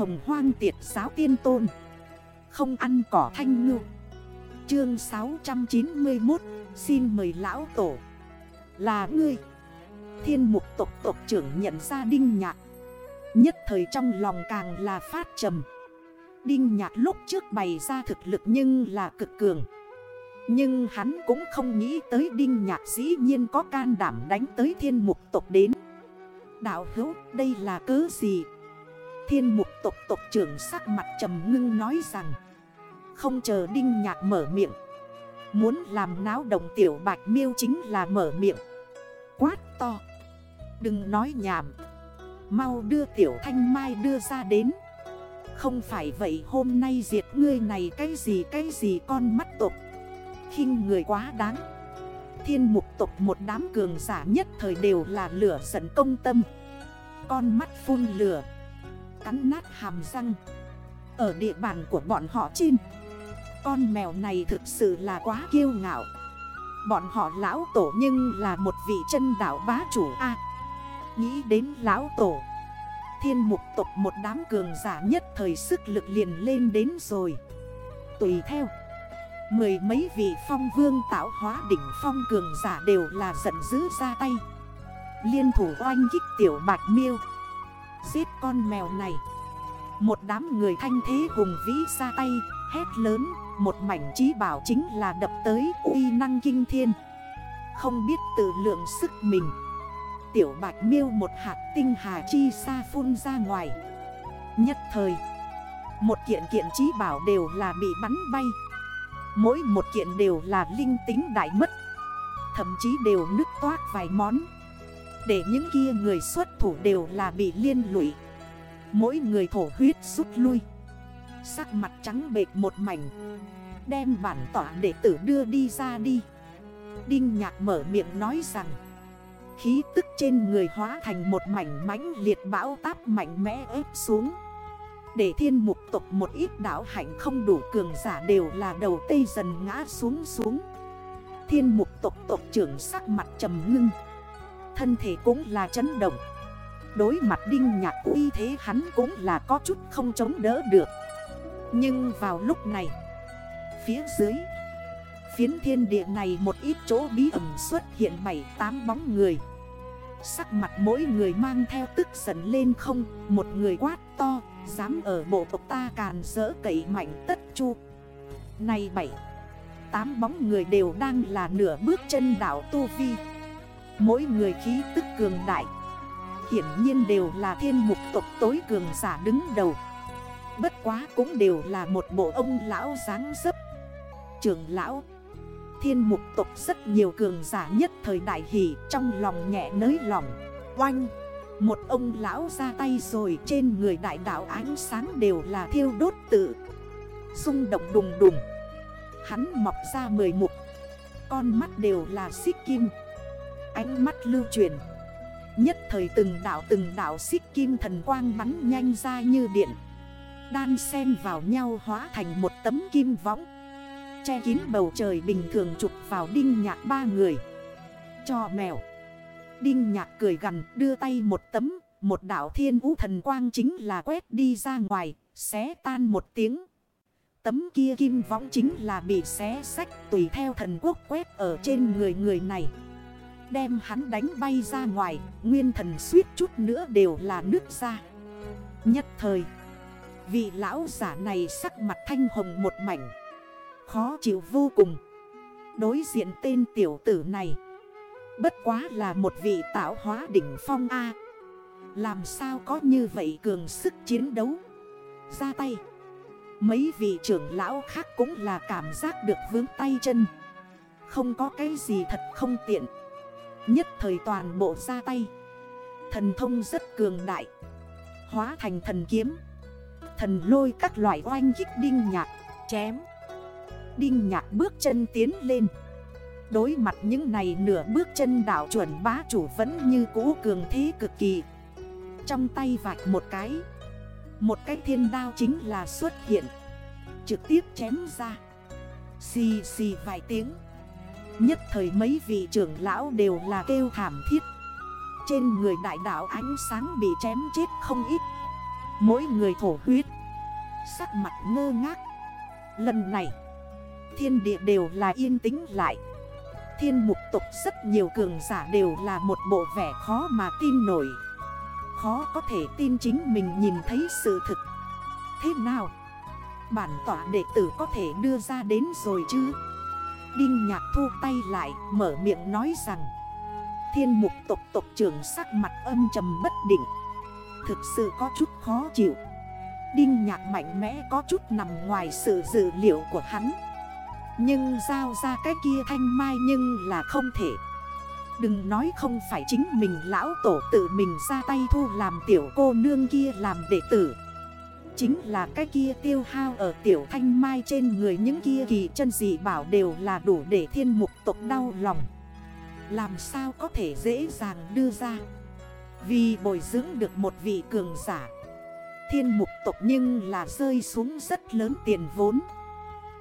hồng hoang tiệt giáo tiên tôn. Không ăn cỏ thanh ngư. Chương 691 Xin mời lão tổ. Là ngươi. Thiên mục tộc tộc trưởng nhận ra đinh nhạc. Nhất thời trong lòng càng là phát trầm. Đinh nhạc lúc trước bày ra thực lực nhưng là cực cường. Nhưng hắn cũng không nghĩ tới đinh nhạc dĩ nhiên có can đảm đánh tới thiên mục tộc đến. Đạo hữu, đây là cớ gì? Thiên mục tộc tộc trưởng sắc mặt trầm ngưng nói rằng Không chờ đinh nhạc mở miệng Muốn làm náo động tiểu bạch miêu chính là mở miệng. Quát to Đừng nói nhảm Mau đưa tiểu thanh mai đưa ra đến. Không phải vậy hôm nay diệt ngươi này cái gì cái gì con mắt tộc, khinh người quá đáng. Thiên mục tộc một đám cường giả nhất thời đều là lửa giận công tâm Con mắt phun lửa. Cắn nát hàm răng. Ở địa bàn của bọn họ trên, Con mèo này thực sự là quá kiêu ngạo. Bọn họ lão tổ nhưng là một vị chân đảo bá chủ A. Nghĩ đến lão tổ, Thiên mục tộc một đám cường giả nhất thời sức lực liền lên đến rồi. Tùy theo, Mười mấy vị phong vương tạo hóa đỉnh phong cường giả đều là giận dữ ra tay. Liên thủ oanh kích tiểu bạch miêu. Giết con mèo này. Một đám người thanh thế hùng vĩ ra tay, Hét lớn, Một mảnh trí bảo chính là đập tới uy năng kinh thiên. Không biết tự lượng sức mình. Tiểu bạch miêu một hạt tinh hà chi xa phun ra ngoài. Nhất thời, Một kiện kiện trí bảo đều là bị bắn bay. Mỗi một kiện đều là linh tính đại mất. Thậm chí đều nứt toát vài món. Để những kia người xuất thủ đều là bị liên lụy. Mỗi người thổ huyết rút lui. Sắc mặt trắng bệt một mảnh. Đem bản tỏa đệ tử đưa đi ra đi. Đinh nhạc mở miệng nói rằng, Khí tức trên người hóa thành một mảnh mãnh liệt bão táp mạnh mẽ ép xuống. Để thiên mục tộc một ít đảo hạnh không đủ cường giả đều là đầu tây dần ngã xuống xuống. Thiên mục tộc tộc trưởng sắc mặt trầm ngưng. Thân thể cũng là chấn động. Đối mặt đinh nhạc uy thế hắn cũng là có chút không chống đỡ được. Nhưng vào lúc này, Phía dưới, Phiến thiên địa này một ít chỗ bí ẩn xuất hiện 7-8 bóng người. Sắc mặt mỗi người mang theo tức giận lên không, Một người quát to, Dám ở bộ tộc ta càn rỡ cậy mạnh tất chu. Này bảy, Tám bóng người đều đang là nửa bước chân đảo Tu Vi. Mỗi người khí tức cường đại. Hiển nhiên đều là thiên mục tộc tối cường giả đứng đầu. Bất quá cũng đều là một bộ ông lão dáng dấp. Trường lão, Thiên mục tộc rất nhiều cường giả nhất thời đại hỷ Trong lòng nhẹ nới lòng Oanh, Một ông lão ra tay rồi Trên người đại đảo ánh sáng đều là thiêu đốt tự Xung động đùng đùng. Hắn mọc ra mười mục, Con mắt đều là xích kim. Ánh mắt lưu truyền. Nhất thời từng đảo từng đảo xích kim thần quang bắn nhanh ra như điện. Đan xen vào nhau hóa thành một tấm kim võng. Che kín bầu trời bình thường trục vào đinh nhạc ba người. Cho mèo. Đinh nhạc cười gần đưa tay một tấm. Một đảo thiên ú thần quang chính là quét đi ra ngoài, Xé tan một tiếng. Tấm kia kim võng chính là bị xé sách Tùy theo thần quốc quét ở trên người người này. Đem hắn đánh bay ra ngoài, Nguyên thần suýt chút nữa đều là nước ra. Nhất thời, Vị lão giả này sắc mặt thanh hồng một mảnh, Khó chịu vô cùng. Đối diện tên tiểu tử này, Bất quá là một vị tạo hóa đỉnh phong A. Làm sao có như vậy cường sức chiến đấu? Ra tay. Mấy vị trưởng lão khác cũng là cảm giác được vướng tay chân. Không có cái gì thật không tiện. Nhất thời toàn bộ ra tay. Thần thông rất cường đại. Hóa thành thần kiếm. Thần lôi các loại oanh kích đinh nhạc, Chém. Đinh nhạc bước chân tiến lên. Đối mặt những này nửa bước chân đảo chuẩn bá chủ vẫn như cũ cường thế cực kỳ. Trong tay vạch một cái. Một cái thiên đao chính là xuất hiện. Trực tiếp chém ra. Xì xì vài tiếng. Nhất thời mấy vị trưởng lão đều là kêu thảm thiết. Trên người đại đảo ánh sáng bị chém chết không ít. Mỗi người thổ huyết. Sắc mặt ngơ ngác. Lần này, Thiên địa đều là yên tĩnh lại. Thiên mục tục rất nhiều cường giả đều là một bộ vẻ khó mà tin nổi. Khó có thể tin chính mình nhìn thấy sự thực. Thế nào? Bản tỏa đệ tử có thể đưa ra đến rồi chứ? Đinh nhạc thu tay lại, mở miệng nói rằng, Thiên mục tộc tộc trưởng sắc mặt âm trầm bất định, Thực sự có chút khó chịu. Đinh nhạc mạnh mẽ có chút nằm ngoài sự dự liệu của hắn. Nhưng giao ra cái kia thanh mai nhưng là không thể. Đừng nói không phải chính mình lão tổ tự mình ra tay thu làm tiểu cô nương kia làm đệ tử. Chính là cái kia tiêu hao ở tiểu thanh mai trên người những kia kỳ chân dị bảo đều là đủ để thiên mục tộc đau lòng. Làm sao có thể dễ dàng đưa ra? Vì bồi dưỡng được một vị cường giả. Thiên mục tộc nhưng là rơi xuống rất lớn tiền vốn.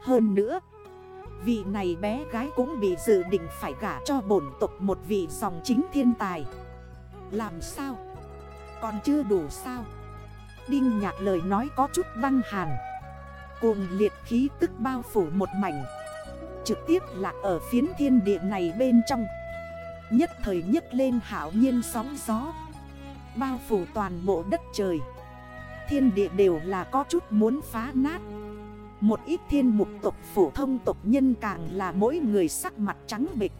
Hơn nữa, Vị này bé gái cũng bị dự định phải gả cho bổn tộc một vị dòng chính thiên tài. Làm sao? Còn chưa đủ sao? Đinh nhạc lời nói có chút băng hàn. Cùng liệt khí tức bao phủ một mảnh. Trực tiếp là ở phiến thiên địa này bên trong. Nhất thời nhất lên hảo nhiên sóng gió. Bao phủ toàn bộ đất trời. Thiên địa đều là có chút muốn phá nát. Một ít thiên mục tộc phổ thông tộc nhân càng là mỗi người sắc mặt trắng bịch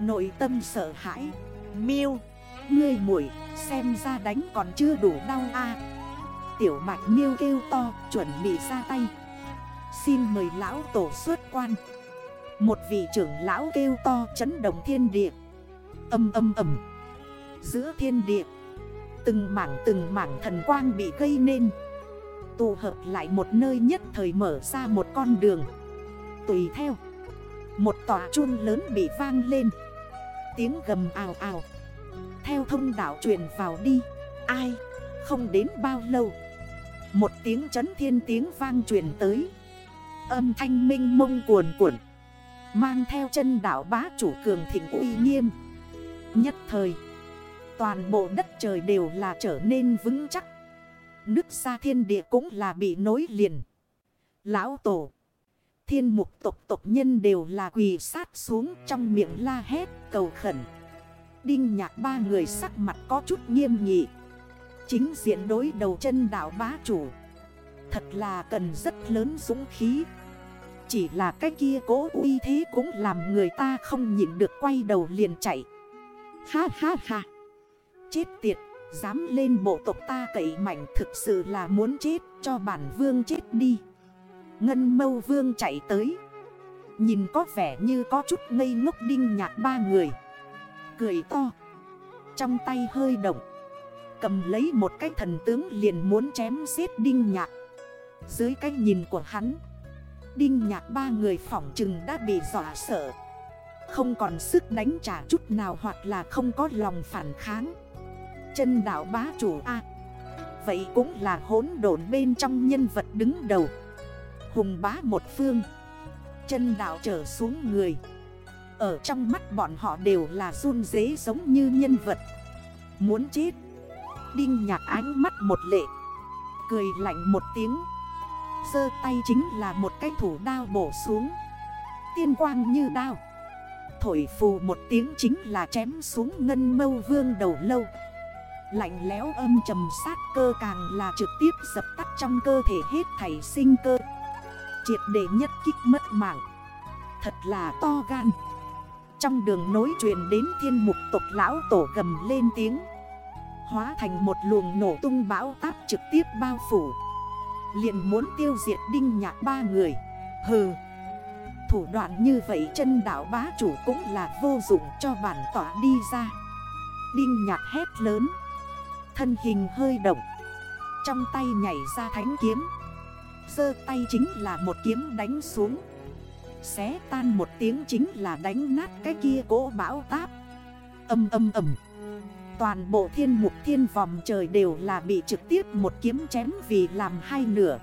Nội tâm sợ hãi. Miêu, Ngươi muội, xem ra đánh còn chưa đủ đau a. Tiểu mạch miêu kêu to, chuẩn bị ra tay. Xin mời lão tổ xuất quan. Một vị trưởng lão kêu to chấn động thiên địa. Âm âm âm. Giữa thiên địa, Từng mảng từng mảng thần quang bị gây nên. Tụ hợp lại một nơi nhất thời mở ra một con đường. Tùy theo, Một tòa chun lớn bị vang lên. Tiếng gầm ào ào. Theo thông đảo truyền vào đi. Ai, Không đến bao lâu một tiếng chấn thiên tiếng vang truyền tới. Âm thanh minh mông cuồn cuộn, Mang theo chân đảo bá chủ cường thịnh uy nghiêm. Nhất thời, Toàn bộ đất trời đều là trở nên vững chắc. Nước xa thiên địa cũng là bị nối liền. Lão tổ, Thiên mục tộc tộc nhân đều là quỳ sát xuống trong miệng la hét cầu khẩn. Đinh nhạc ba người sắc mặt có chút nghiêm nghị. Chính diện đối đầu chân đảo bá chủ. Thật là cần rất lớn dũng khí. Chỉ là cái kia cố uy thế cũng làm người ta không nhịn được quay đầu liền chạy. Ha ha ha. Chết tiệt, Dám lên bộ tộc ta cậy mạnh thực sự là muốn chết, cho bản vương chết đi. Ngân mâu vương chạy tới. Nhìn có vẻ như có chút ngây ngốc đinh nhạt ba người. Cười to. Trong tay hơi động. Cầm lấy một cái thần tướng liền muốn chém giết đinh nhạc. Dưới cái nhìn của hắn, Đinh nhạc ba người phỏng trừng đã bị dọa sợ. Không còn sức đánh trả chút nào hoặc là không có lòng phản kháng. Chân đảo bá chủ A. Vậy cũng là hốn độn bên trong nhân vật đứng đầu. Hùng bá một phương. Chân đảo trở xuống người. Ở trong mắt bọn họ đều là run dế giống như nhân vật. Muốn chết Đinh nhạc ánh mắt một lệ. Cười lạnh một tiếng. Sơ tay chính là một cái thủ đao bổ xuống. Tiên quang như đao. Thổi phù một tiếng chính là chém xuống ngân mâu vương đầu lâu. Lạnh léo âm trầm sát cơ càng là trực tiếp dập tắt trong cơ thể hết thảy sinh cơ. Triệt để nhất kích mất mạng. Thật là to gan. Trong đường nối truyền đến thiên mục tộc lão tổ gầm lên tiếng. Hóa thành một luồng nổ tung bão táp trực tiếp bao phủ. Liền muốn tiêu diệt đinh nhạc ba người. Hừ, Thủ đoạn như vậy chân đảo bá chủ cũng là vô dụng cho bản tỏa đi ra. Đinh nhạc hét lớn, Thân hình hơi động, Trong tay nhảy ra thánh kiếm. Sơ tay chính là một kiếm đánh xuống. Xé tan một tiếng chính là đánh nát cái kia cỗ bão táp. Âm âm ầm. Toàn bộ thiên mục thiên vòng trời đều là bị trực tiếp một kiếm chém vì làm hai nửa.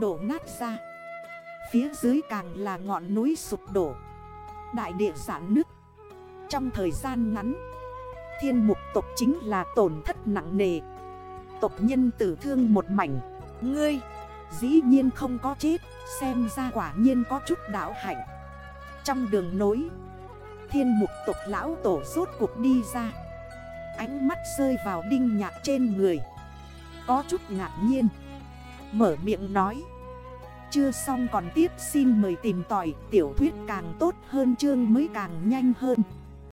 Đổ nát ra. Phía dưới càng là ngọn núi sụp đổ. Đại địa giãn nước Trong thời gian ngắn, Thiên mục tộc chính là tổn thất nặng nề. Tộc nhân tử thương một mảnh. Ngươi, dĩ nhiên không có chết, Xem ra quả nhiên có chút đảo hạnh. Trong đường nối, Thiên mục tộc lão tổ rốt cuộc đi ra. Ánh mắt rơi vào đinh nhạc trên người. Có chút ngạc nhiên. Mở miệng nói. Chưa xong còn tiếp xin mời tìm tỏi Tiểu thuyết càng tốt hơn, chương mới càng nhanh hơn.